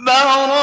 بَرَاءَةٌ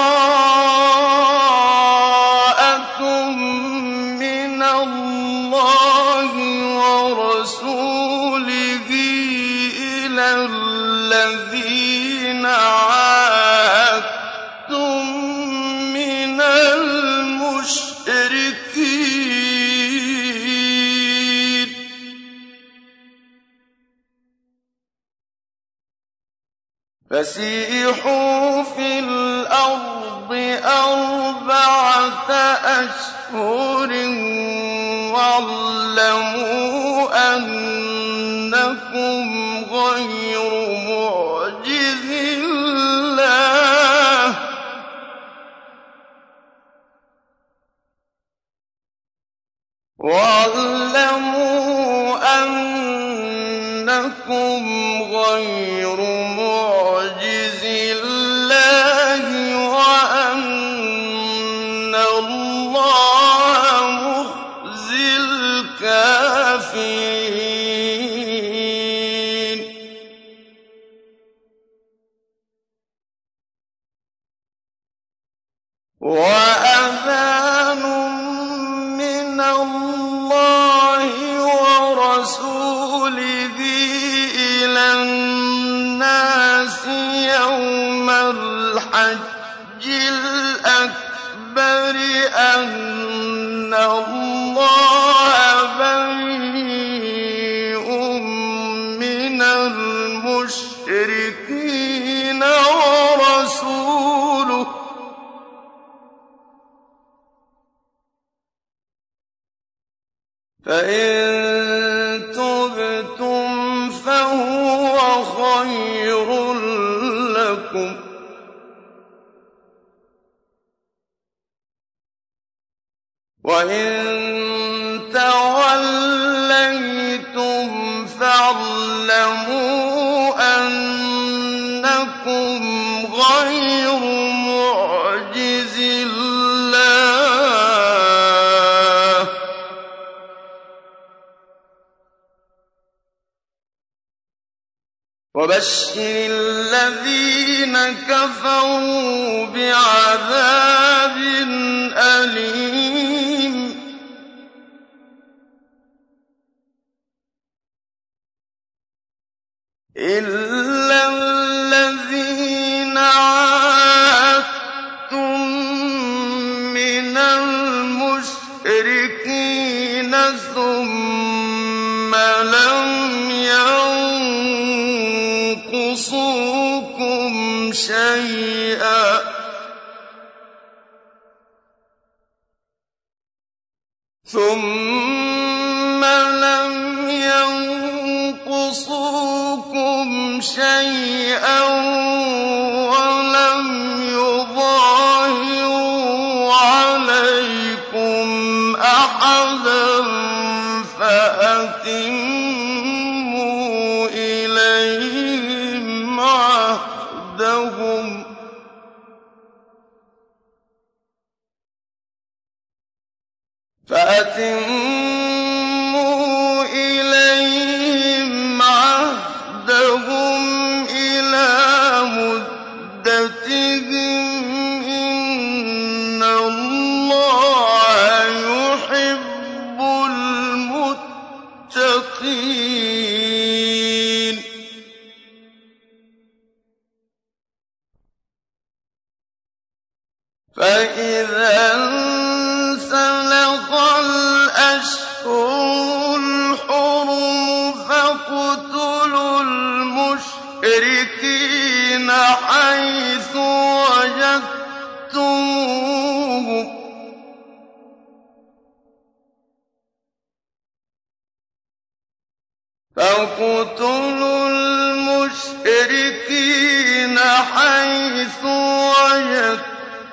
الْمُشْرِكِينَ حَيْثُ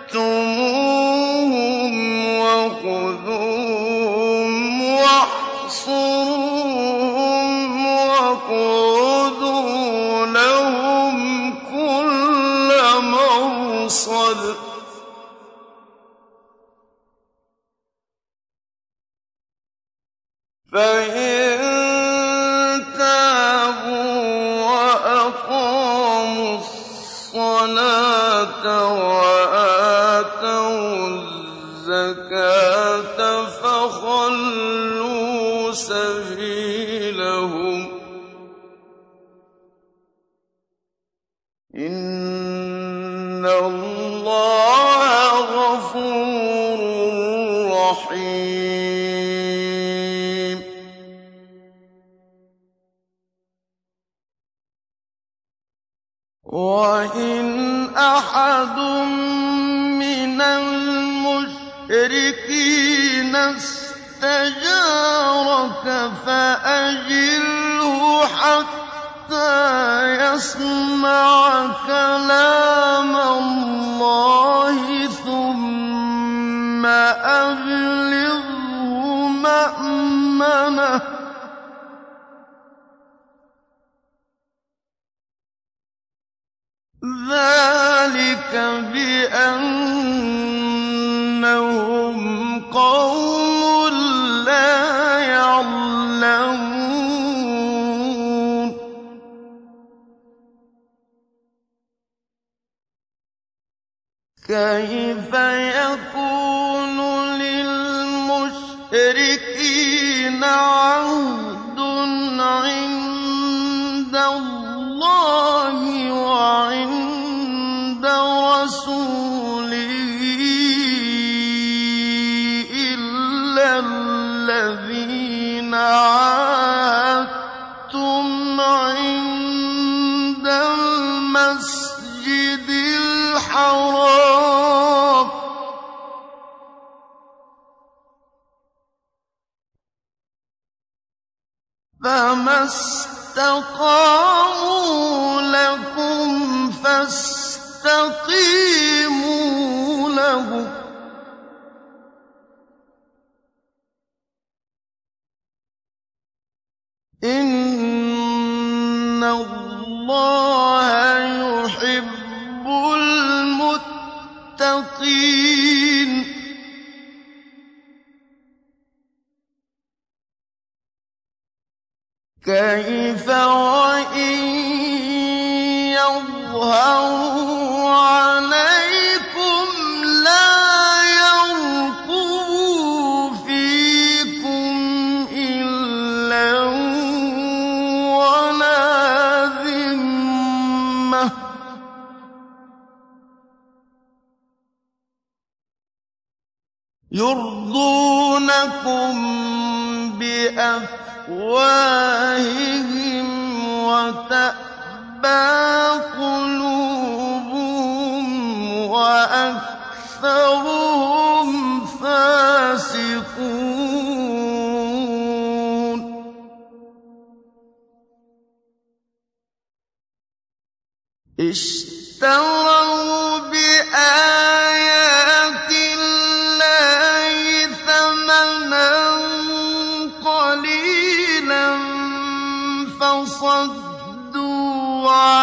وَجَدتُّمُوهُمْ فَإِن فَأَجِرْهُ حَتَّىٰ يَسْمَعَ كَلَامَ اللَّهِ ثُمَّ أَبْلِغْهُ مَأْمَنَهُ ۚ فَصَدُّوا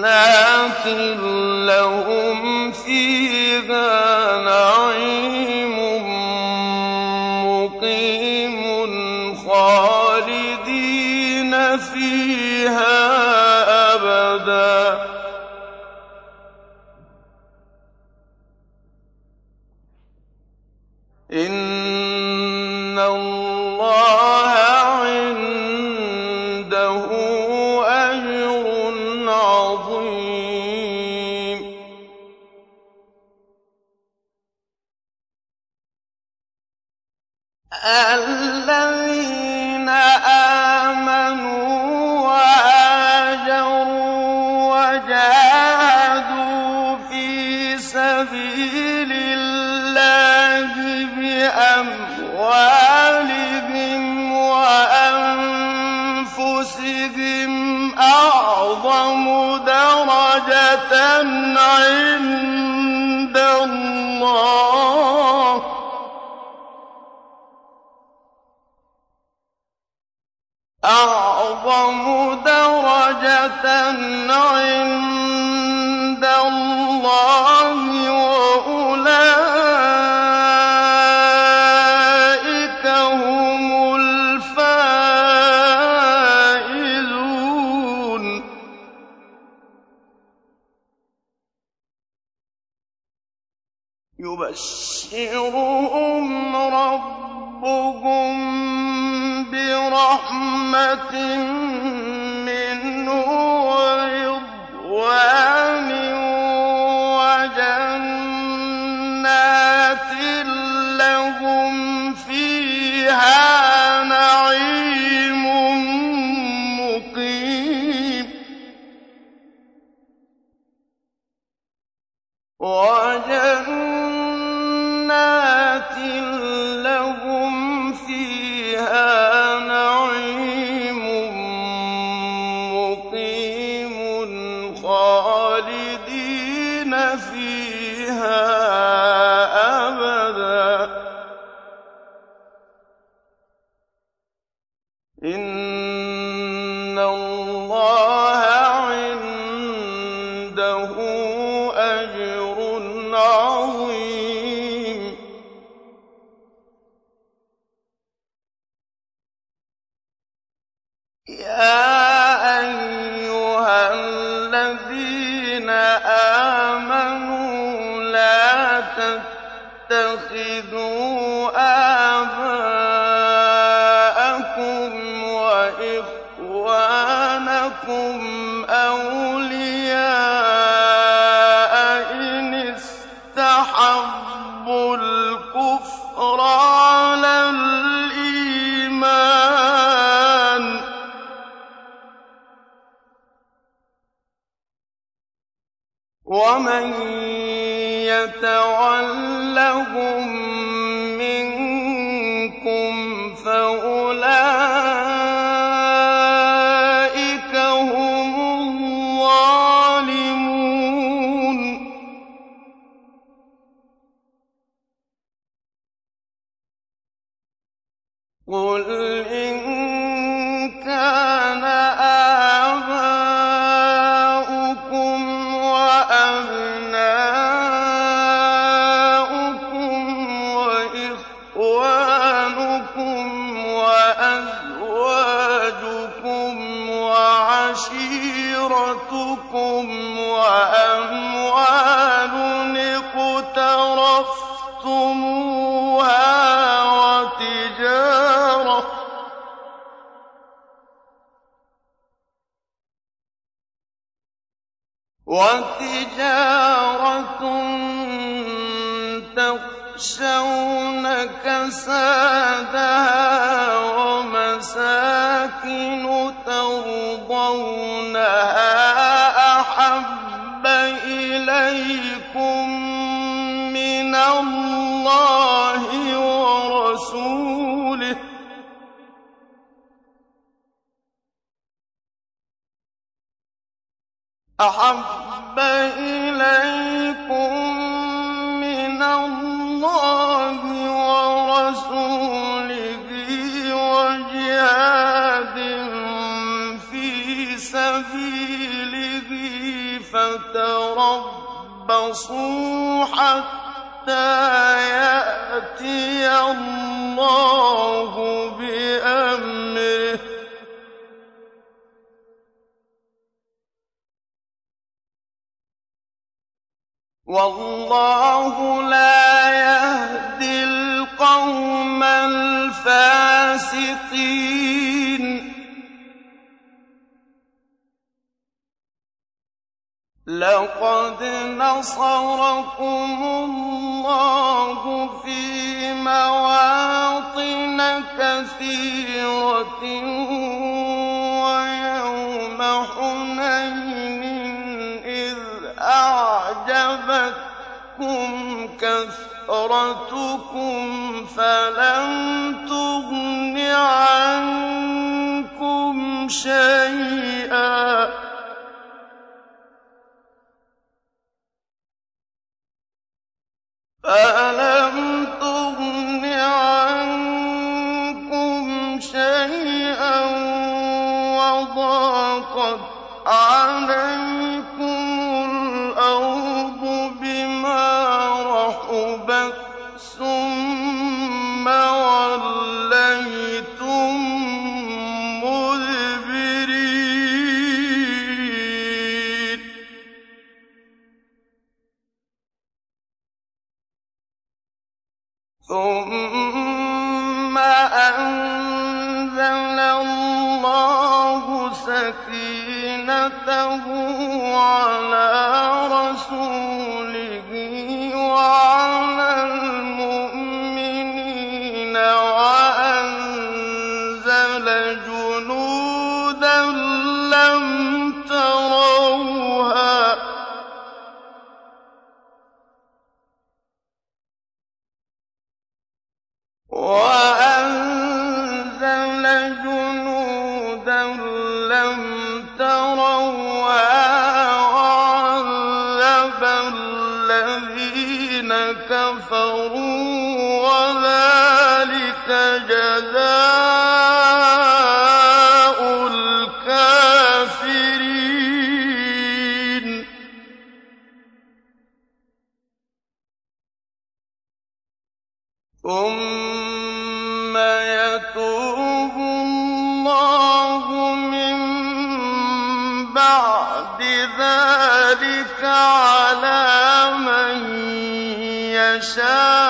مُّقِيمٌ وَتِجَارَةٌ تَخْشَوْنَ كَسَادَهَا وَمَسَاكِنُ تَرْضَوْنَهَا أَحَبَّ إِلَيْكُم مِّنَ اللَّهِ وَرَسُولِهِ وَجِهَادٍ فِي سَبِيلِهِ فَتَرَبَّصُوا حَتَّىٰ يَأْتِيَ اللَّهُ بِأَمْرِهِ ۗ. وَاللَّهُ لَا يَهْدِي الْقَوْمَ الْفَاسِقِينَ. لَقَدْ نَصَرَكُمُ اللَّهُ فِي مَوَاطِنَ كَثِيرَةٍ أَعْجَبَتْكُمْ كَثْرَتُكُمْ فَلَمْ تُغْنِ عَنكُمْ شَيْئًا وَضَاقَتْ عَلَيْكُمُ ثُمَّ أَنزَلَ اللَّهُ سَكِينَتَهُ عَلَىٰ رَسُولِهِ 哦 عَلَىٰ مَن يَشَاءُ ۗ.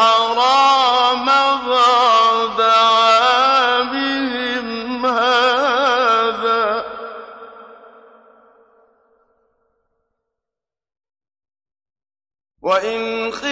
الْحَرَامَ بَعْدَ عَامِهِمْ هَٰذَا ۚ. وَإِنْ خِفْتُمْ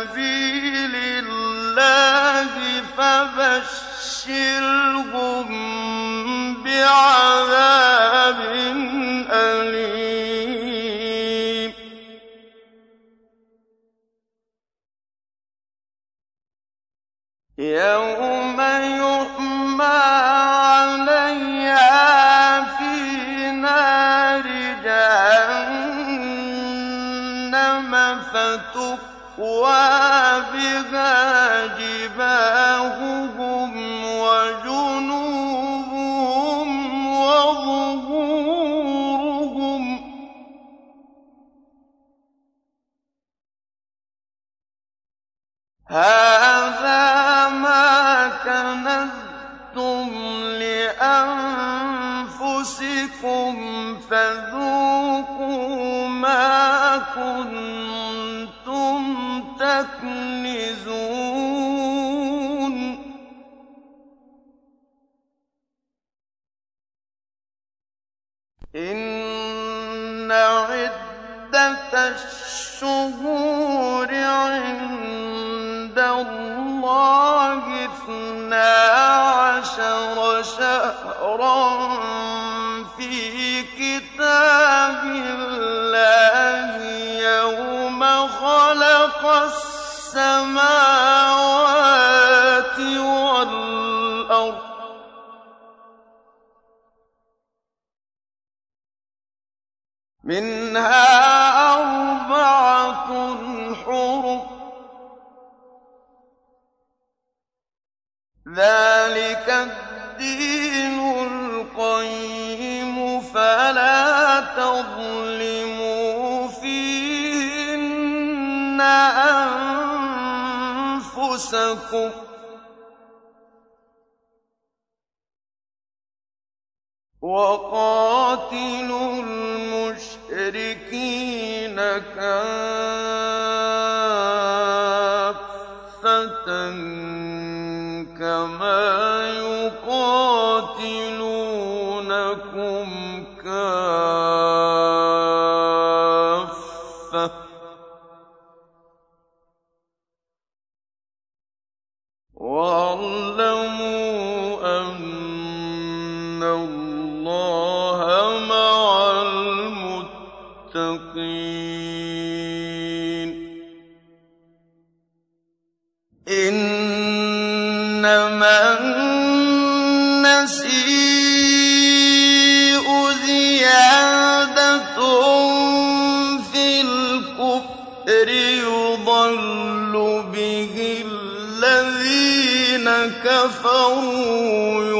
سبيل الله فبشرهم بعذاب فذوقوا ما كنتم تكنزون. إن عدة الشهور عند الله اثنا عشر شهرا. كتاب الله يوم خلق السماوات والأرض. منها أربعة حرم ذلك أنفسكم. وقاتلوا المشركين كافة كَفَرُوا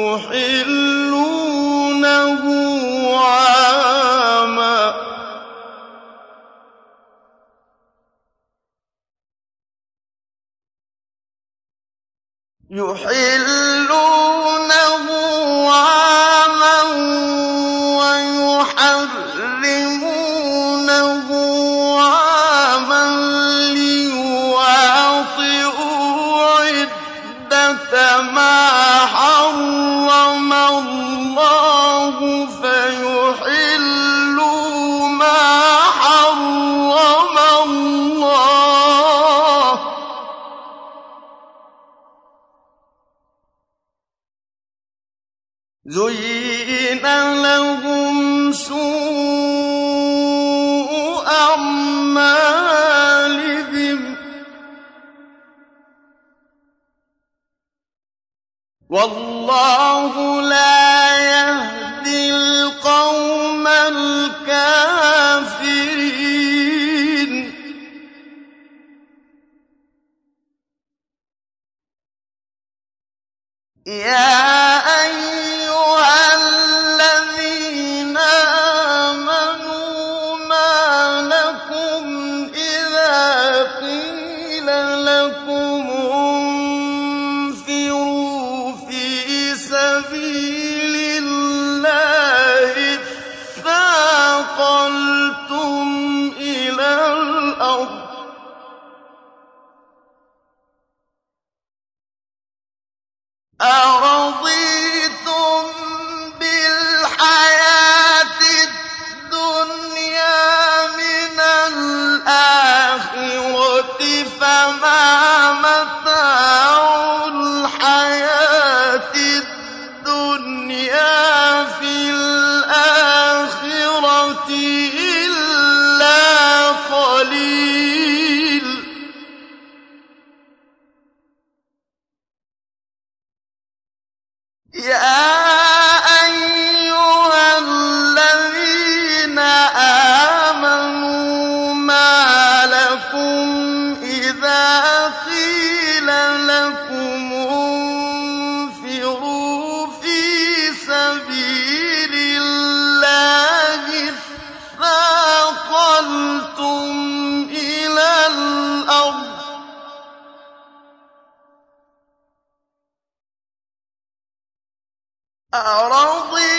أَرَضِيتُم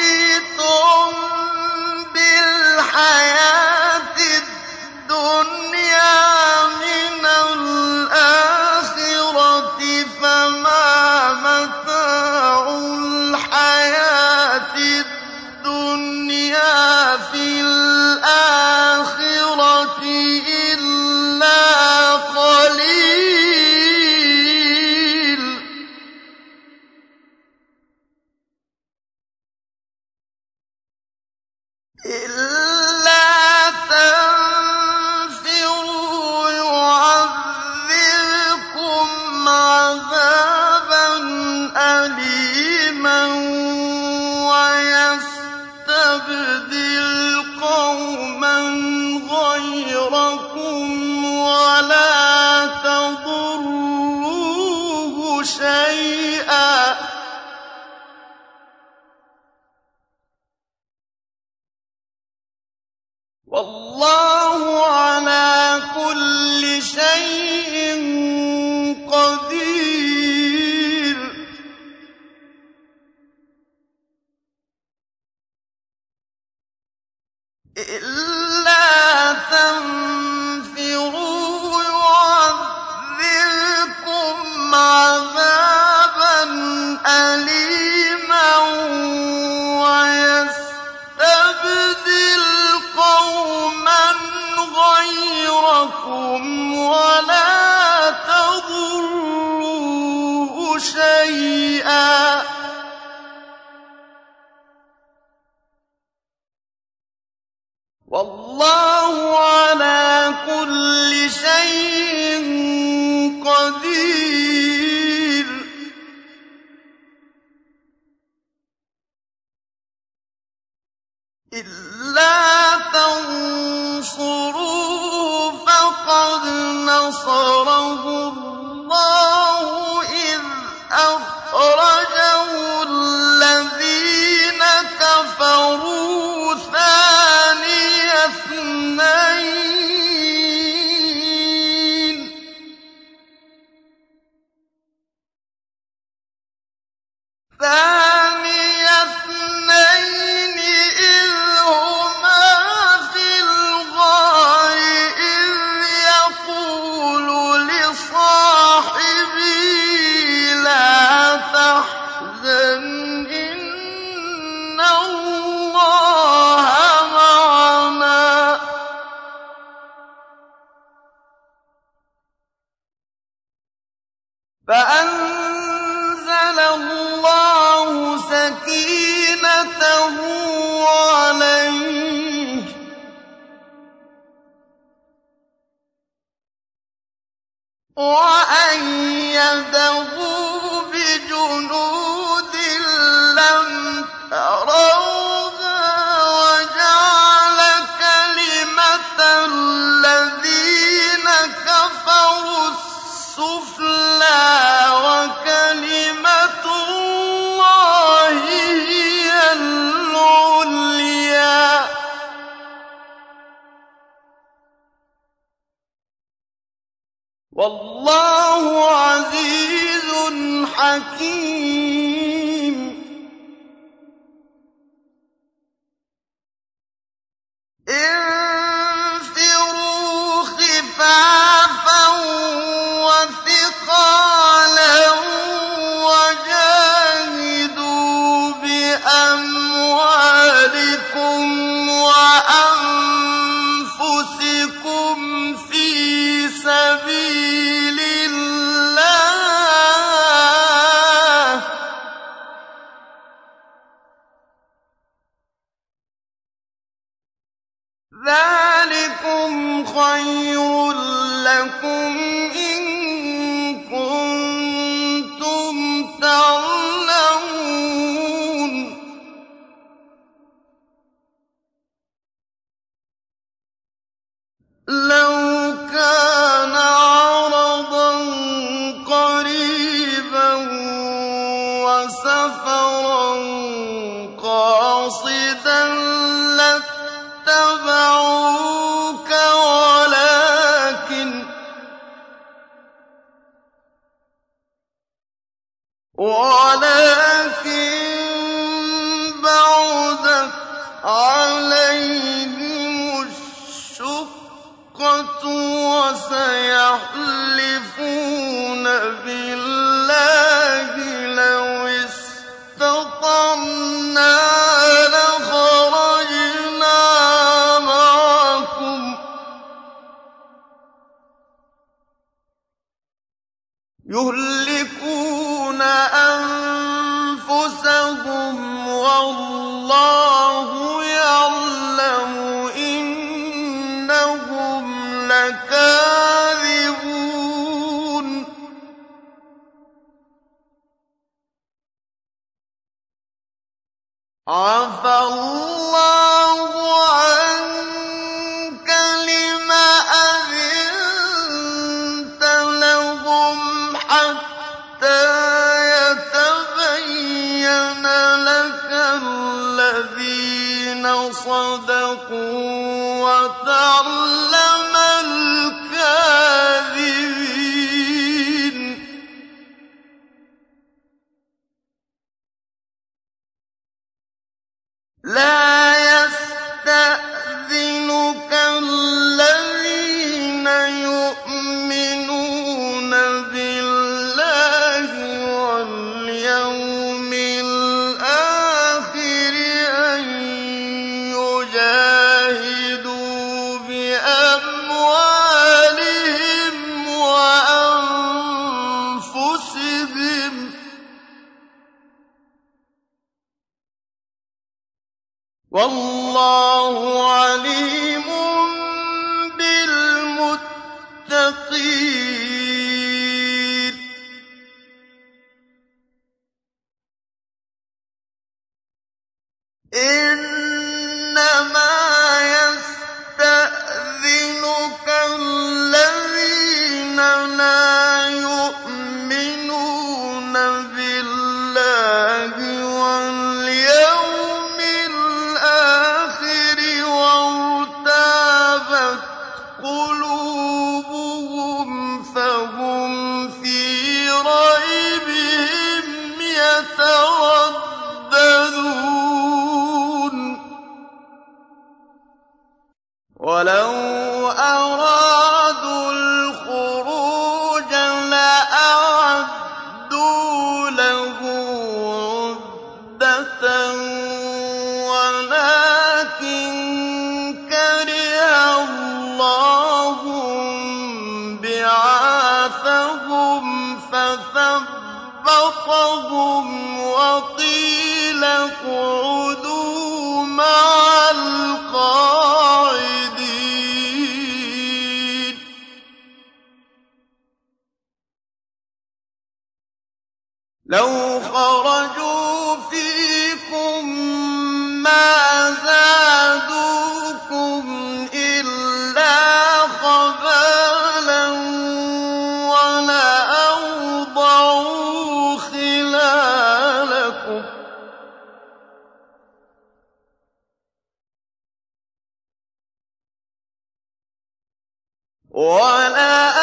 وَلَا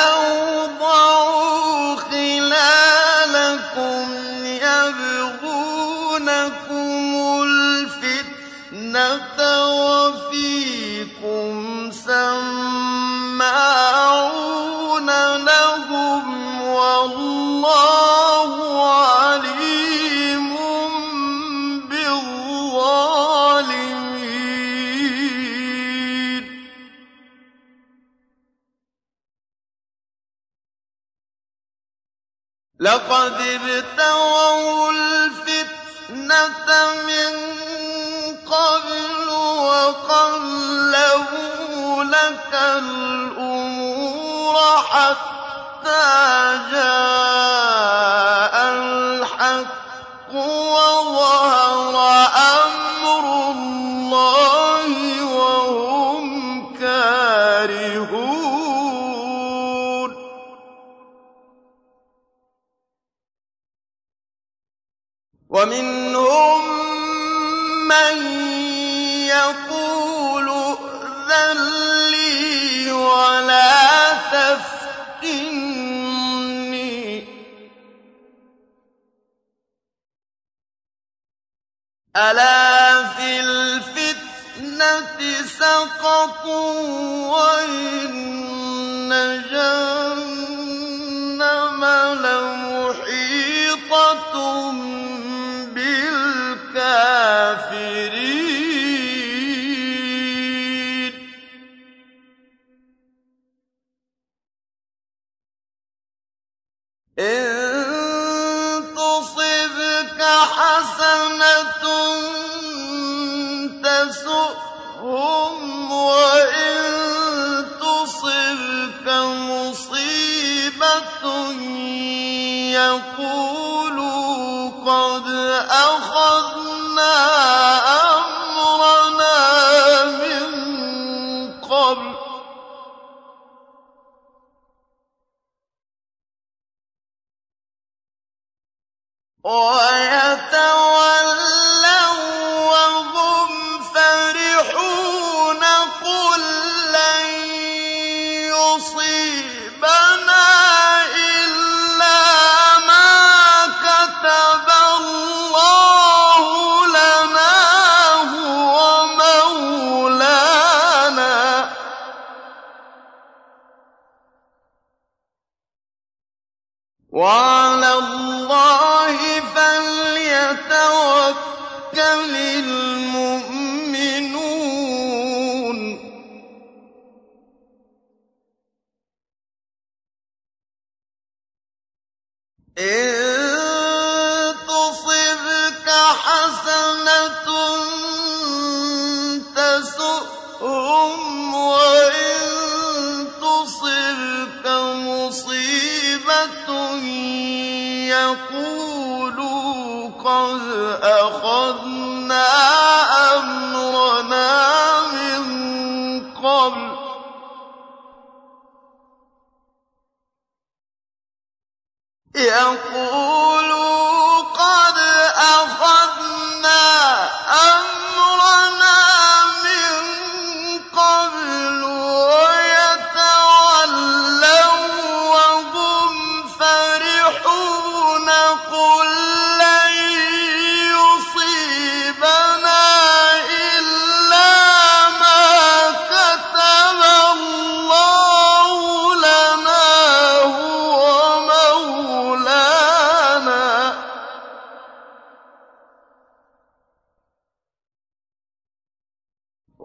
لقد ابتغوا الفتنة من قبل وقلبوا لك الأمور حتى جاءوا وَيْلٌ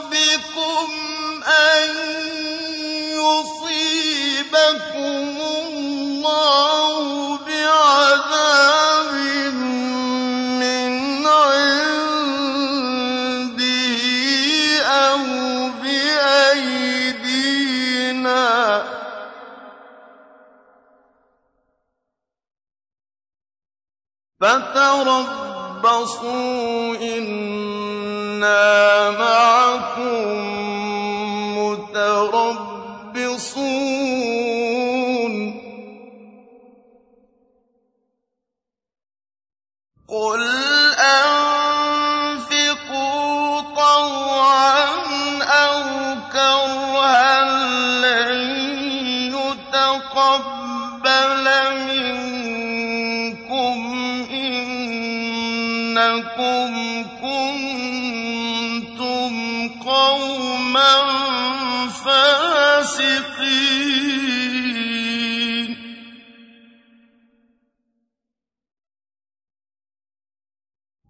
بكم أن يصيبكم الله بعذاب من أو بأيدينا. فتربصوا إن كُنَّا مَعَكُمْ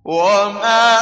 وما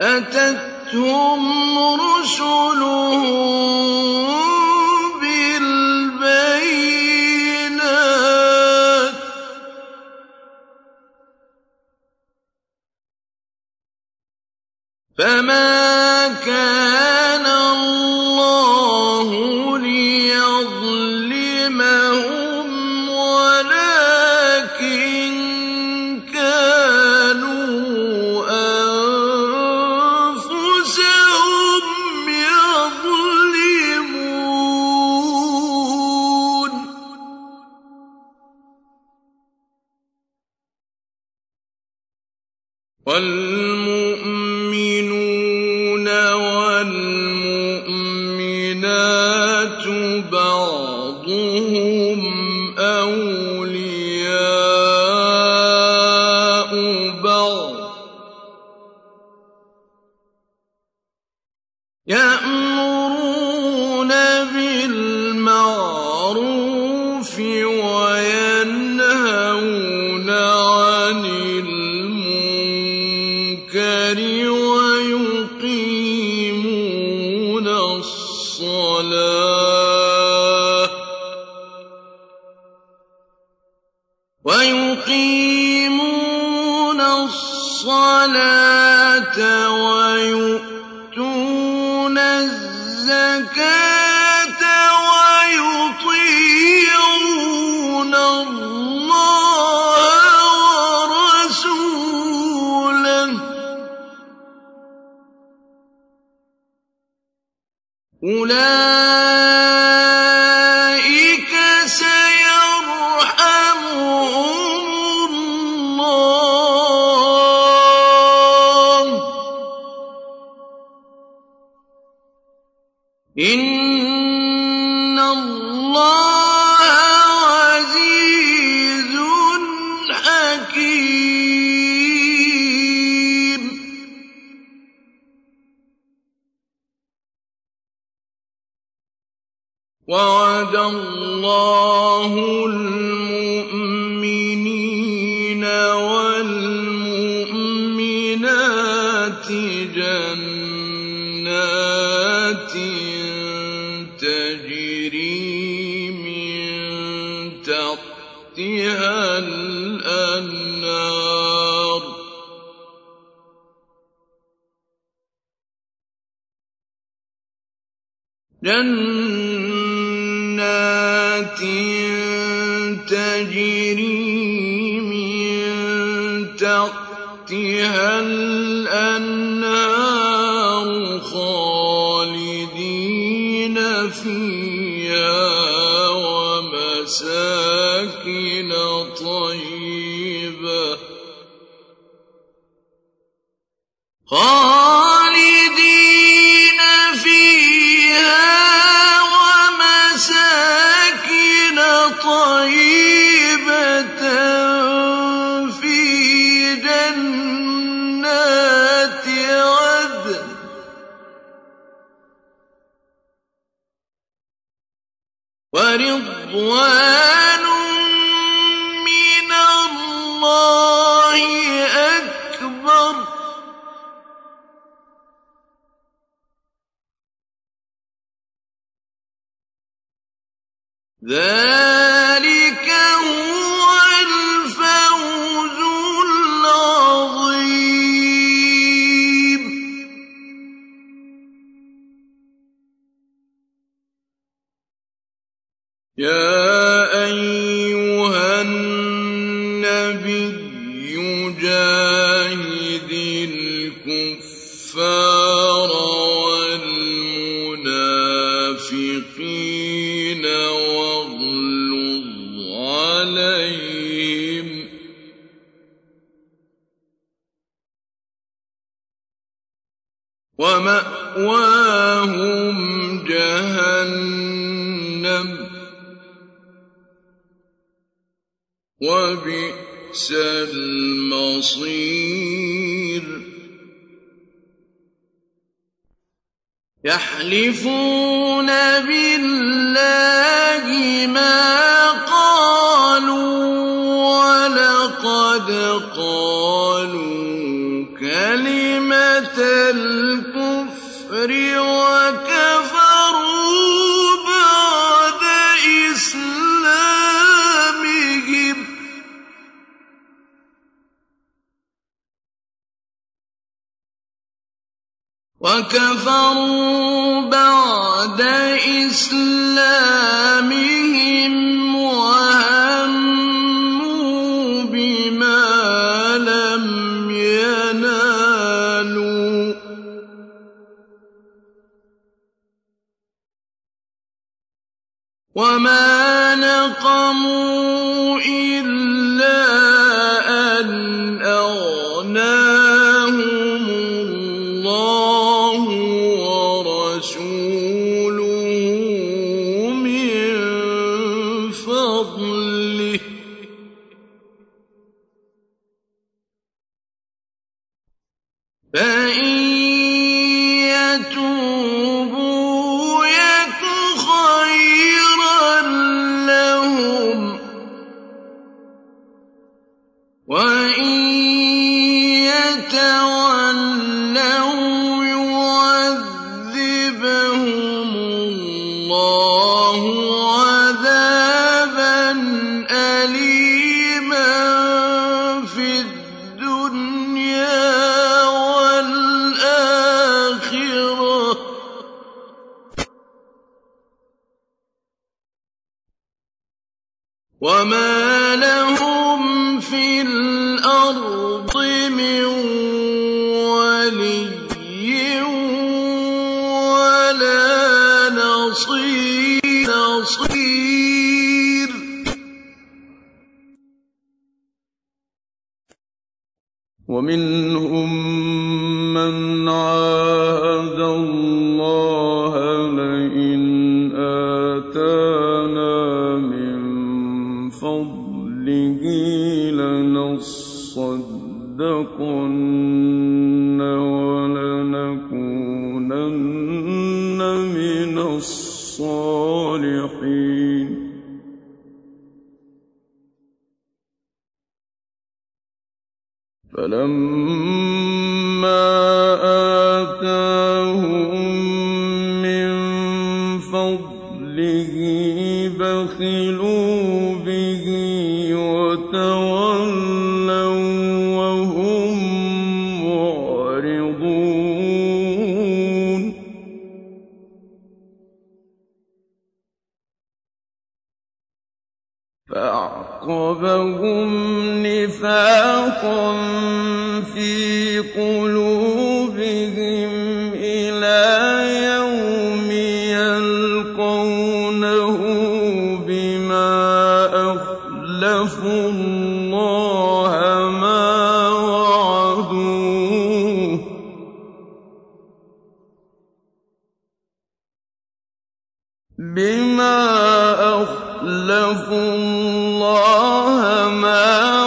أَتَتْهُمْ رُسُلُهُم بِالْبَيِّنَاتِ ۖ. فَمَا يحلفون بالله ما قالوا ولقد قالوا كلمة الكفر وكفروا بعد إسلامهم وكفروا الإسلام اللَّهَ مَا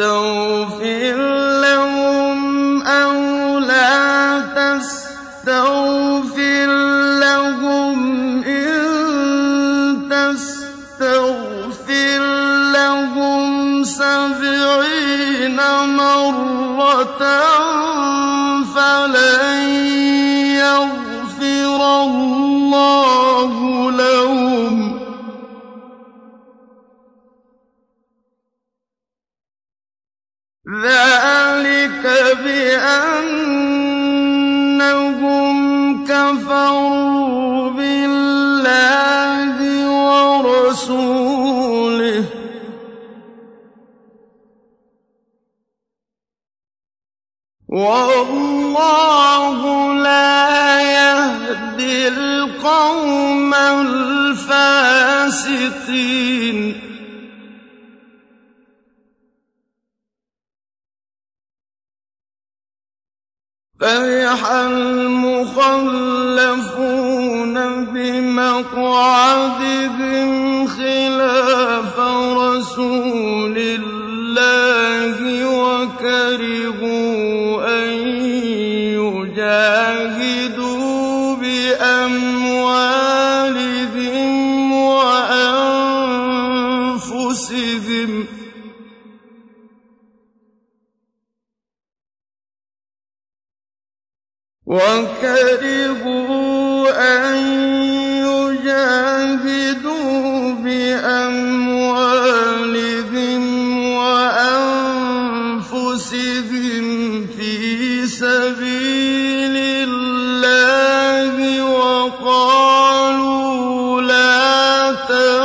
اسْتَغْفِرْ تَنْفَعُونَ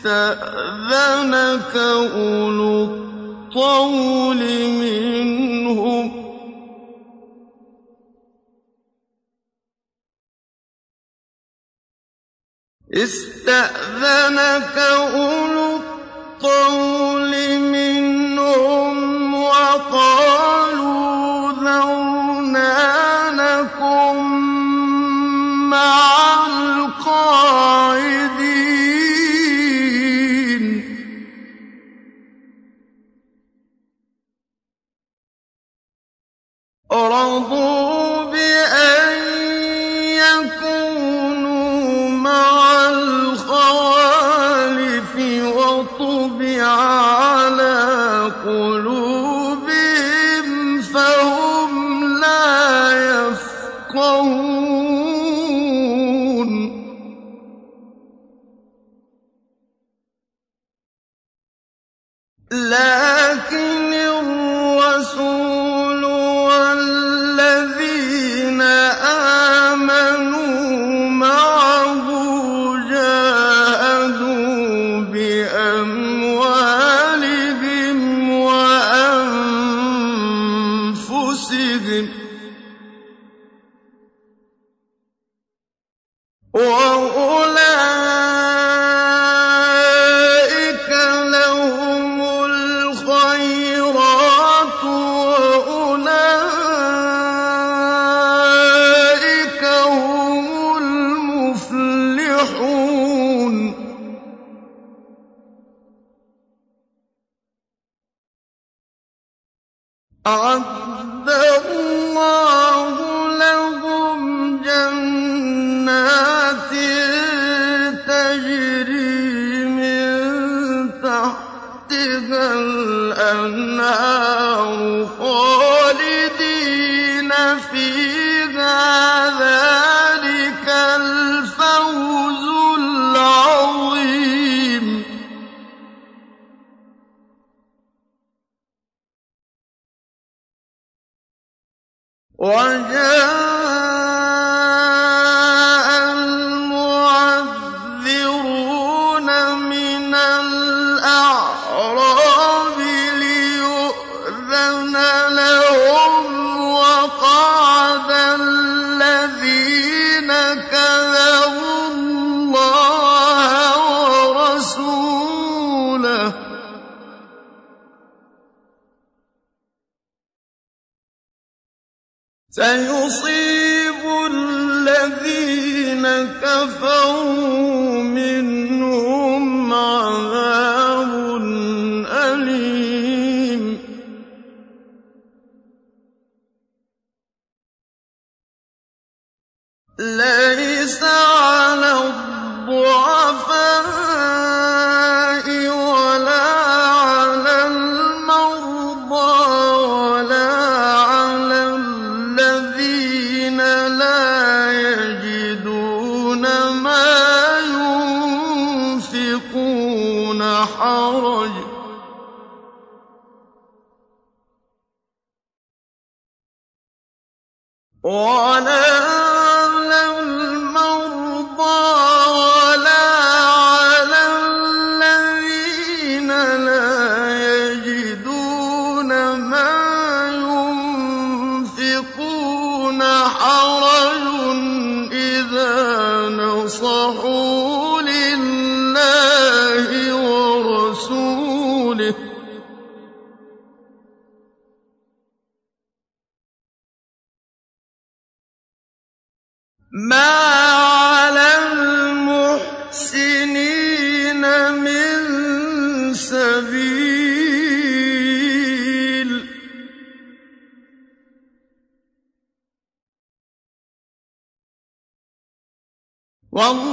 اسْتَأْذَنَكَ أُولُو الطَّوْلِ مِنْهُمْ ۖ. اسْتَأْذَنَكَ أُولُو الطَّوْلِ مِنْهُمْ وَقَالُوا مَا عَلَى الْمُحْسِنِينَ مِن سَبِيلٍ ۚ وَاللَّهُ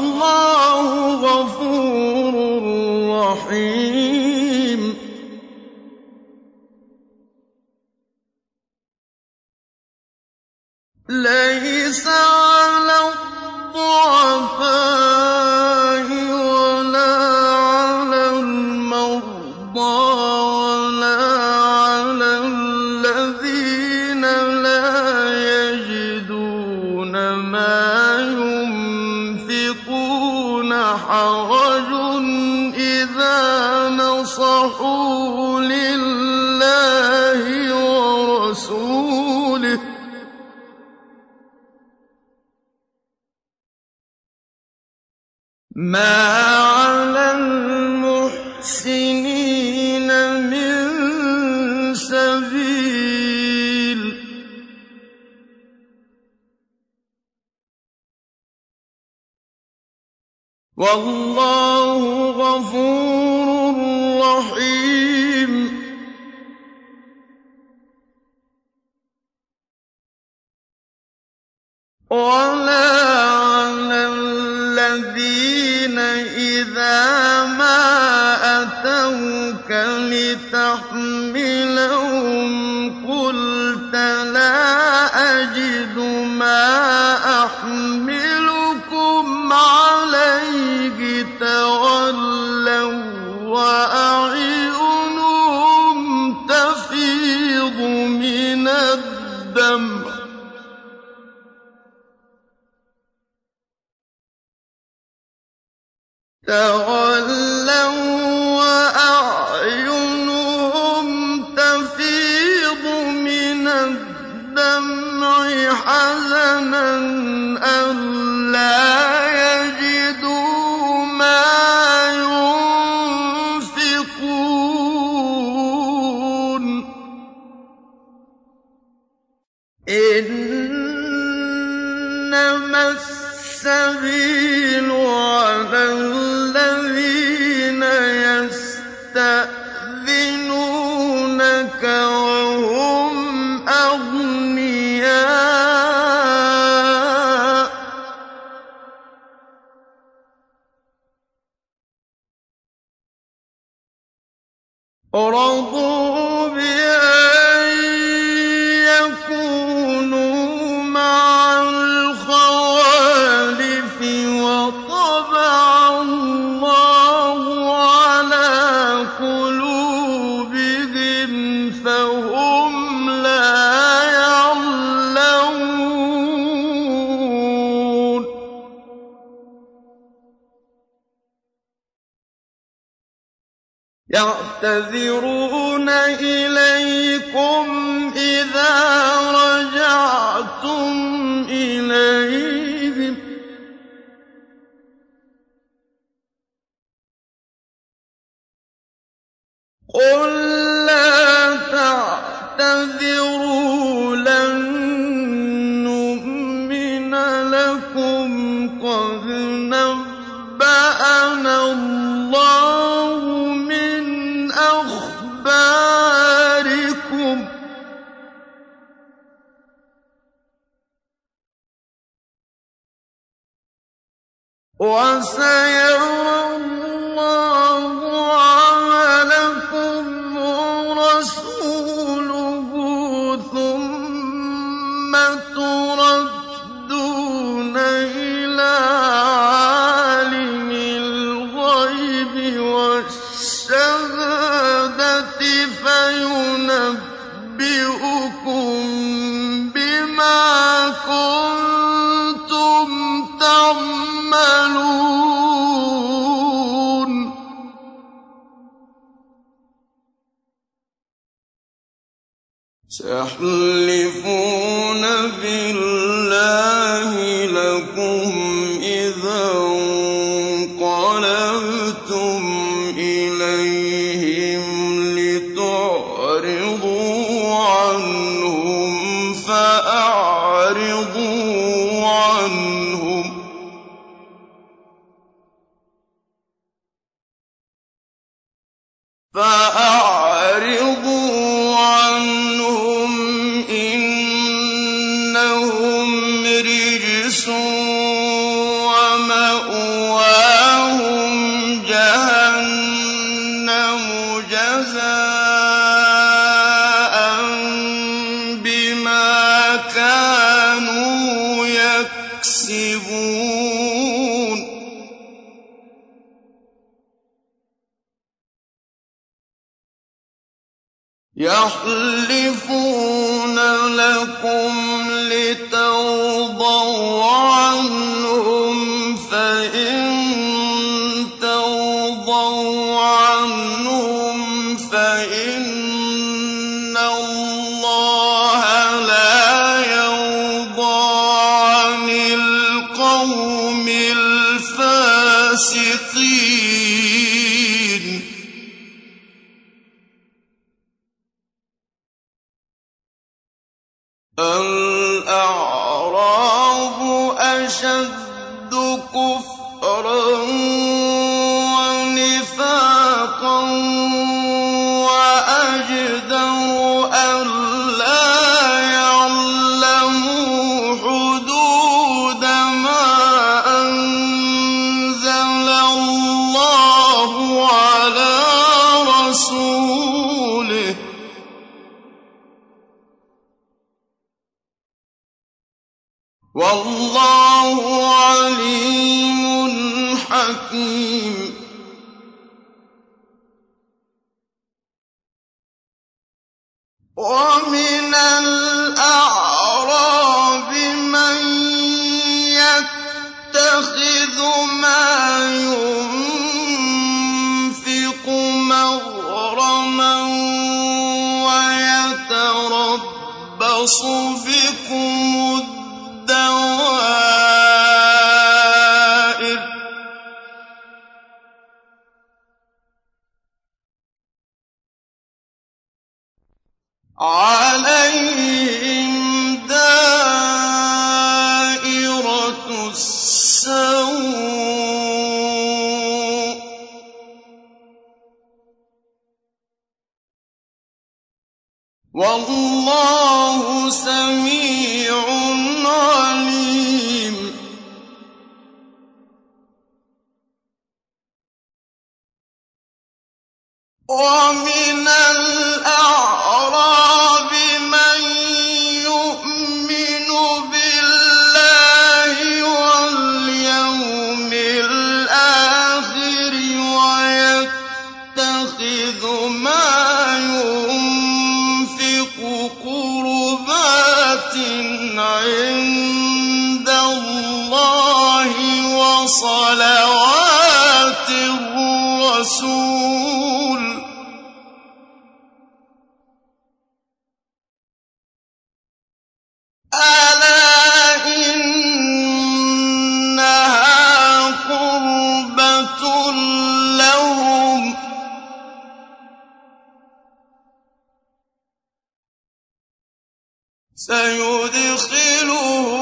سَيُدْخِلُهُمُ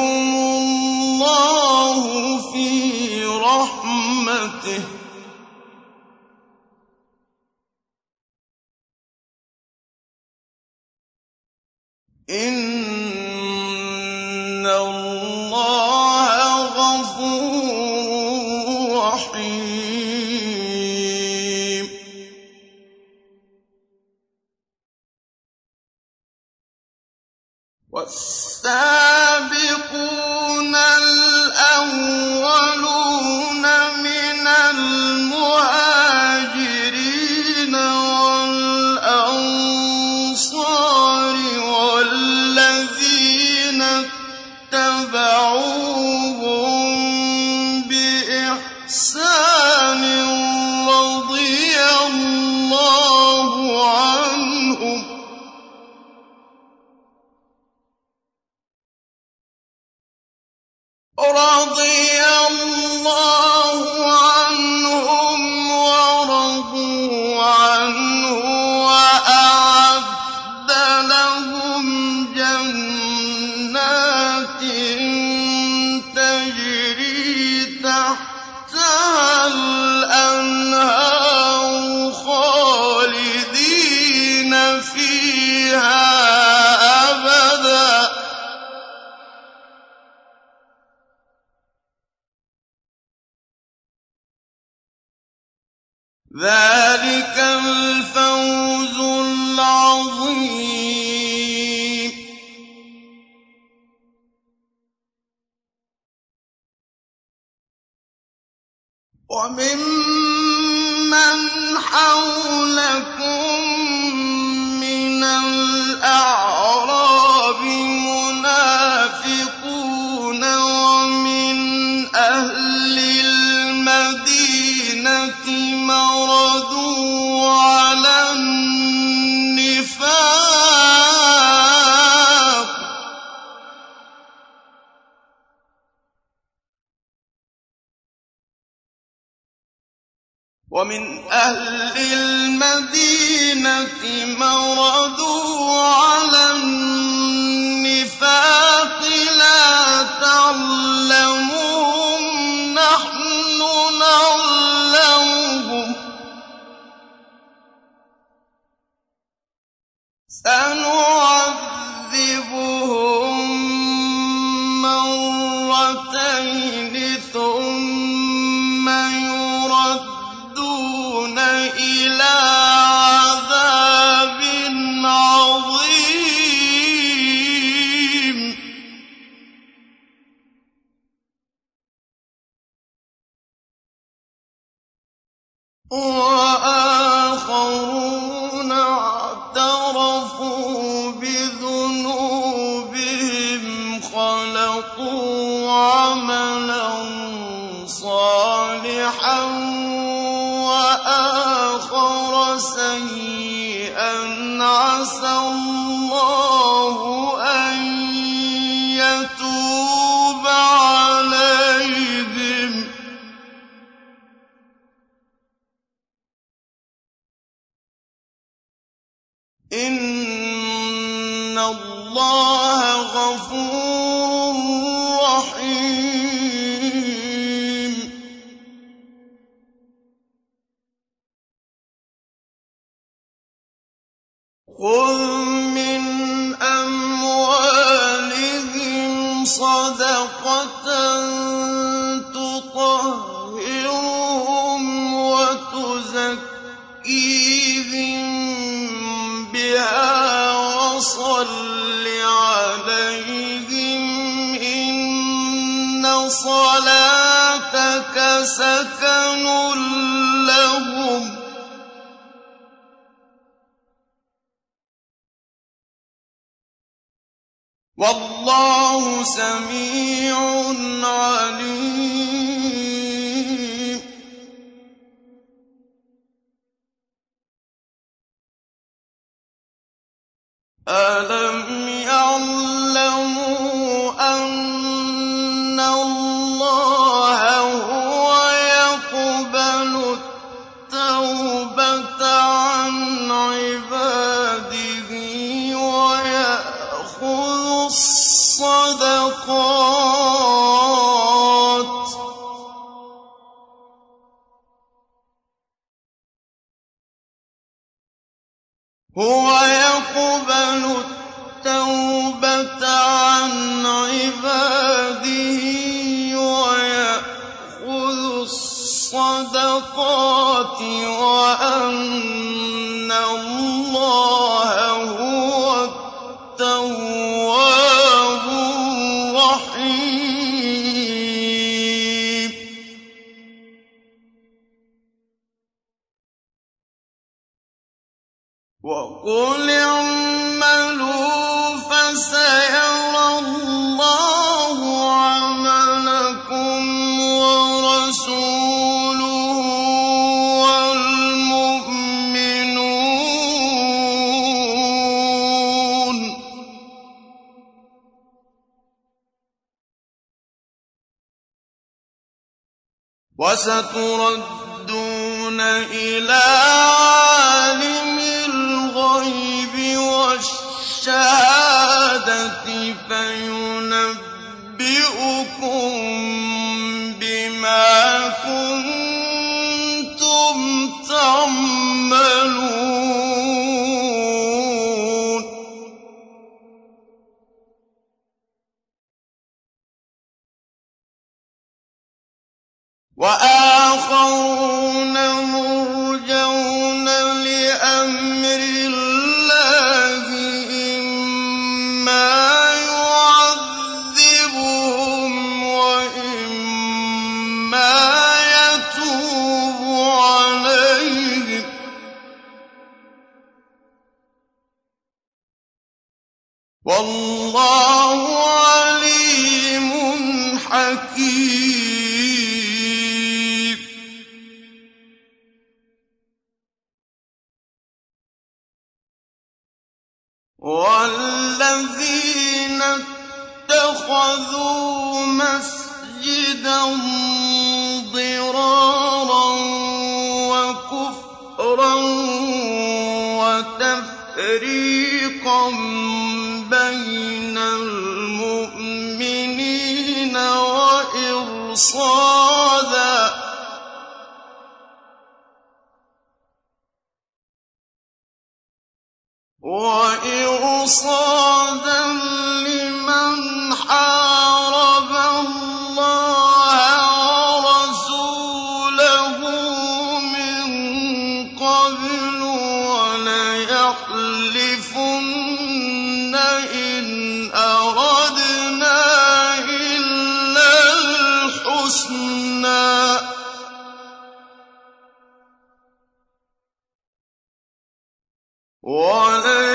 اللَّهُ فِي رَحْمَتِهِ ۗ. إِنَّ صدقة تطهرهم وتزكيهم بها وصل عليهم إن صلاتك سكن لهم. والله والله سميع عليم. ألم يعلم هو يقبل التوبة عن عباده ويأخذ الصدقات وأما عليه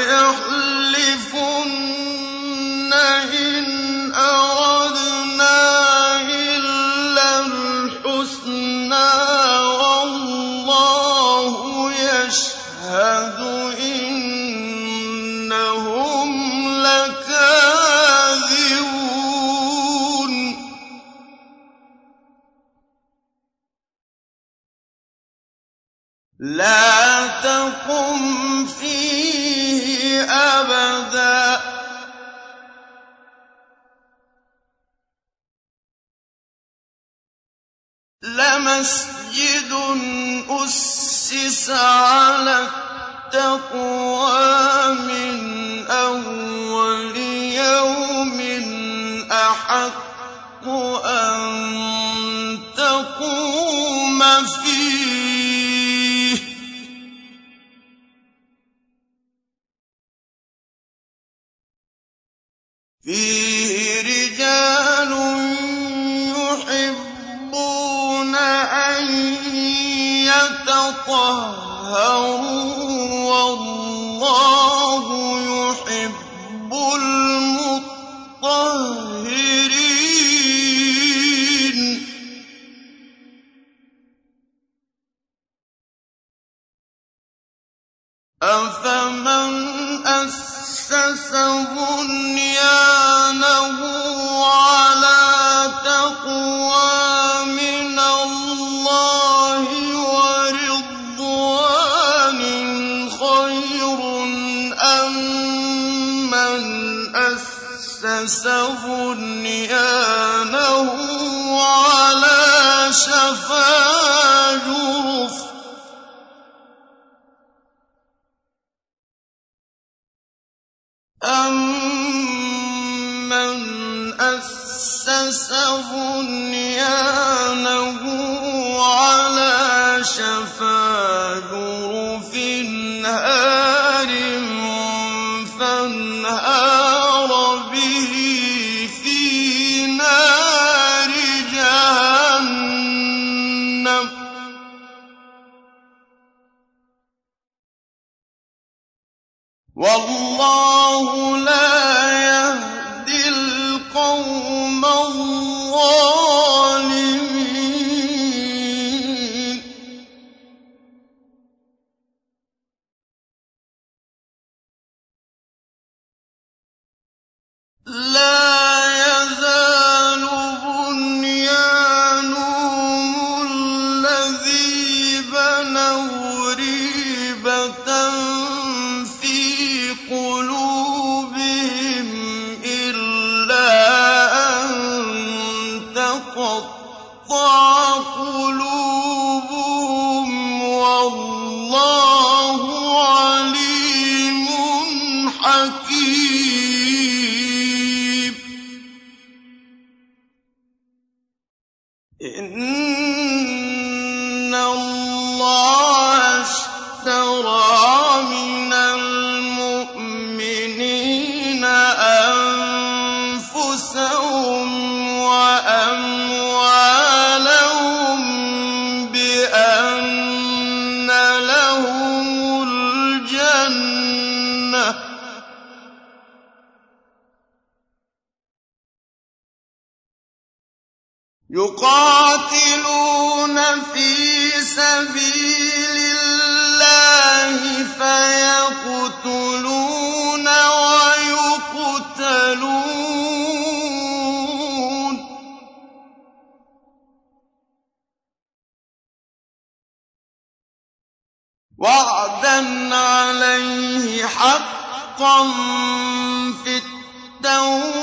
حَقًّا فِي التَّوْرَاةِ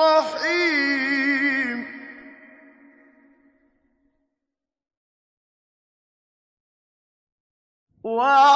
رَّحِيمٌ وَعَلَى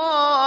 اللَّهَ